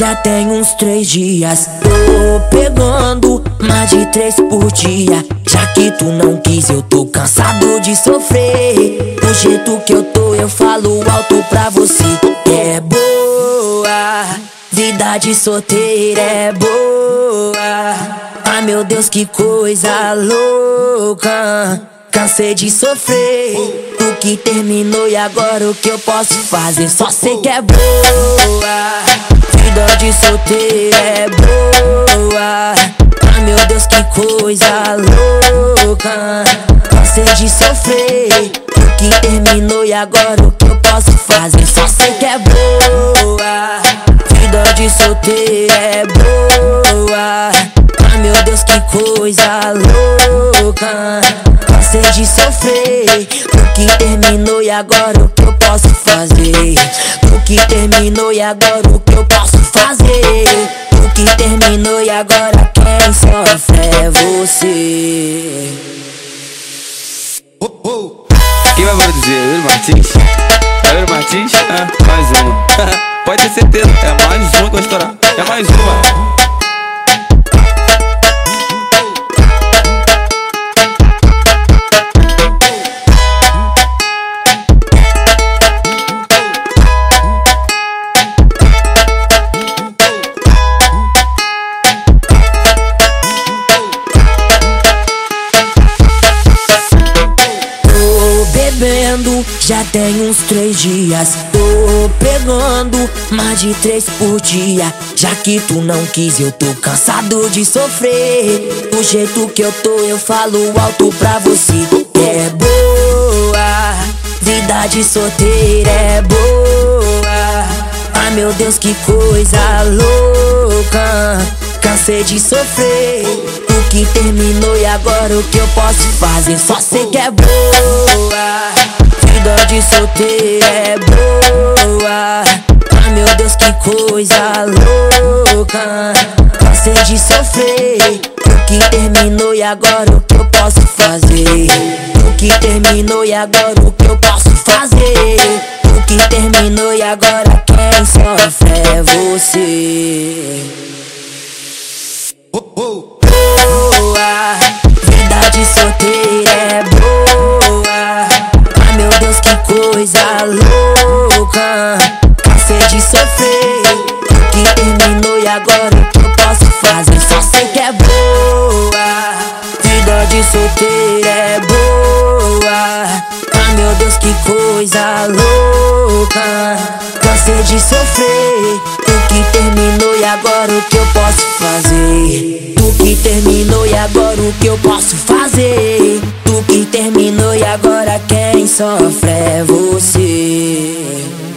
já tem uns três dias. Tô pegando mais de três por dia. Já que tu não quis, eu tô cansado de sofrer. Do jeito que eu tô, eu falo alto pra você. É boa, vida de solteira é boa. Ai meu Deus, que coisa louca. Cansei de sofrer, tu que terminou e agora o que eu posso fazer? Só sei que é boa, de solteira é boa. Ai meu Deus, que coisa louca. Cansei de sofrer, tu que terminou e agora o que eu posso fazer? Só sei que é boa, vida de solteira é boa. Ai meu Deus, que coisa louca cansei de sofrer O que terminou e agora o que eu posso fazer O que terminou e agora o que eu posso fazer O que terminou e agora quem sofre é você Quem vai produzir? Yuri Martins? Yuri Martins? É, mais uma Pode ter certeza, é mais uma que vai estourar É mais uma tem uns três dias. Tô pegando mais de três por dia. Já que tu não quis, eu tô cansado de sofrer. Do jeito que eu tô, eu falo alto pra você. É boa, vida de solteira é boa. Ai meu Deus, que coisa louca. Cansei de sofrer O que terminou e agora o que eu posso fazer Só sei que é boa de solteira é boa. Ai meu Deus que coisa louca. Cansei de sofrer O que terminou e agora o que eu posso fazer? O que terminou e agora o que eu posso fazer? O que terminou e agora quem sofre é você agora o que eu posso fazer? Só sei que é boa, vida de solteira é boa. Ai meu Deus, que coisa louca. Cansei de sofrer, o que terminou e agora o que eu posso fazer? Tu que terminou e agora o que eu posso fazer? Tu que terminou e agora quem sofre é você.